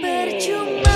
Percuma.